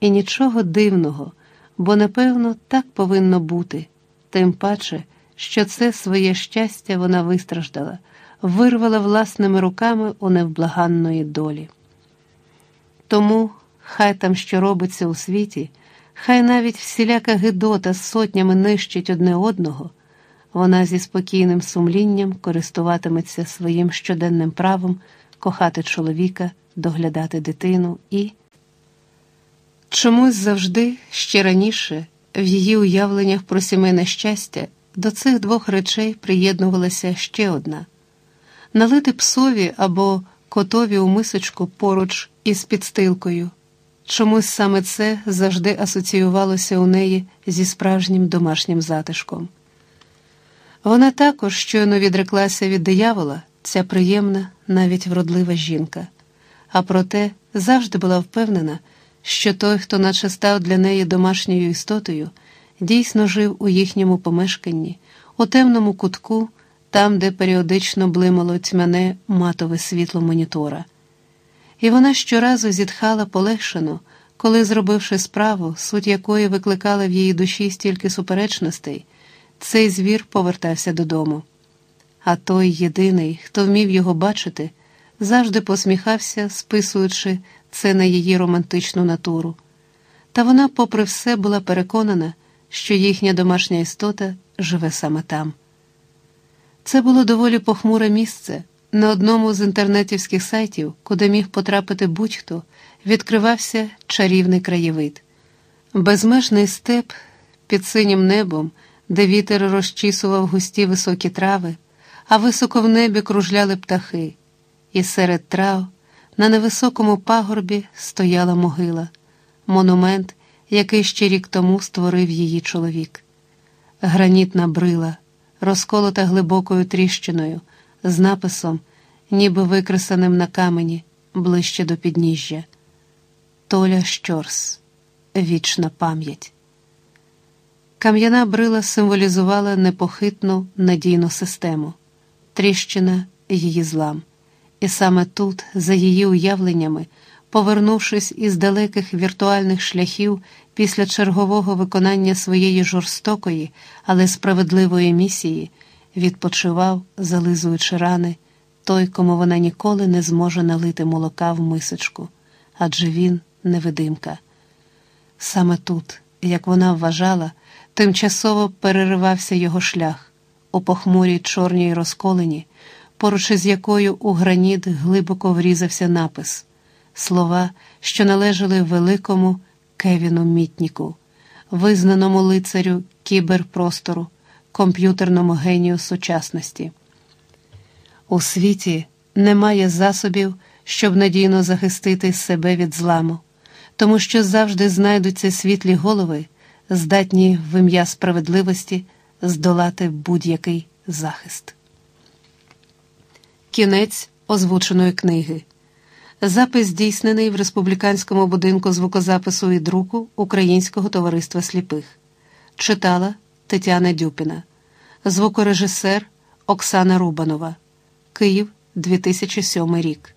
І нічого дивного, бо напевно так повинно бути, тим паче, що це своє щастя вона вистраждала, вирвала власними руками у невблаганної долі. Тому хай там що робиться у світі, хай навіть всіляка гидота сотнями нищить одне одного, вона зі спокійним сумлінням користуватиметься своїм щоденним правом кохати чоловіка, доглядати дитину і. Чомусь завжди, ще раніше, в її уявленнях про сімейне щастя до цих двох речей приєднувалася ще одна налити псові або котові у мисочку поруч із підстилкою. Чомусь саме це завжди асоціювалося у неї зі справжнім домашнім затишком. Вона також щойно відреклася від диявола, ця приємна, навіть вродлива жінка, а проте завжди була впевнена, що той, хто наче став для неї домашньою істотою, дійсно жив у їхньому помешканні, у темному кутку, там, де періодично блимало тьмяне матове світло монітора. І вона щоразу зітхала полегшено, коли, зробивши справу, суть якої викликала в її душі стільки суперечностей, цей звір повертався додому. А той єдиний, хто вмів його бачити, завжди посміхався, списуючи це на її романтичну натуру. Та вона, попри все, була переконана, що їхня домашня істота живе саме там. Це було доволі похмуре місце. На одному з інтернетівських сайтів, куди міг потрапити будь-хто, відкривався чарівний краєвид, безмежний степ під синім небом, де вітер розчісував густі високі трави, а високо в небі кружляли птахи, і серед трав на невисокому пагорбі стояла могила, монумент, який ще рік тому створив її чоловік. Гранітна брила, розколота глибокою тріщиною, з написом, ніби викресаним на камені ближче до підніжжя. Толя Щорс, вічна пам'ять. Кам'яна брила символізувала непохитну надійну систему, тріщина її злам. І саме тут, за її уявленнями, повернувшись із далеких віртуальних шляхів після чергового виконання своєї жорстокої, але справедливої місії, відпочивав, зализуючи рани, той, кому вона ніколи не зможе налити молока в мисочку, адже він невидимка. Саме тут, як вона вважала, тимчасово переривався його шлях у похмурій чорній розколені поруч із якою у граніт глибоко врізався напис слова, що належали великому Кевіну Мітніку, визнаному лицарю кіберпростору, комп'ютерному генію сучасності. У світі немає засобів, щоб надійно захистити себе від зламу, тому що завжди знайдуться світлі голови, здатні в ім'я справедливості здолати будь-який захист. Кінець озвученої книги. Запис здійснений в республіканському будинку звукозапису і друку Українського товариства сліпих. Читала Тетяна Дюпіна, звукорежисер Оксана Рубанова. Київ 2007 рік.